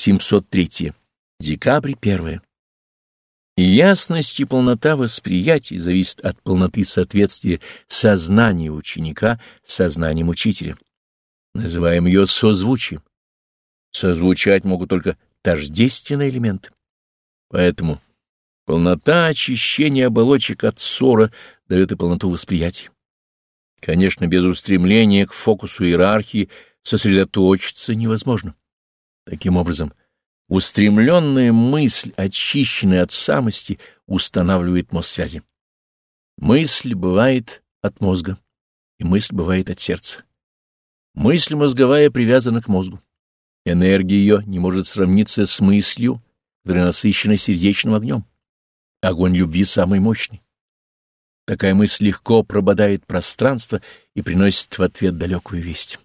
703. Декабрь 1. Ясность и полнота восприятия зависит от полноты соответствия сознания ученика с сознанием учителя. Называем ее созвучием. Созвучать могут только тождественные элементы. Поэтому полнота очищения оболочек от ссора дает и полноту восприятия. Конечно, без устремления к фокусу иерархии сосредоточиться невозможно. Таким образом, устремленная мысль, очищенная от самости, устанавливает мост связи. Мысль бывает от мозга, и мысль бывает от сердца. Мысль мозговая привязана к мозгу. Энергия ее не может сравниться с мыслью, которая насыщена сердечным огнем. Огонь любви самый мощный. Такая мысль легко прободает пространство и приносит в ответ далекую весть.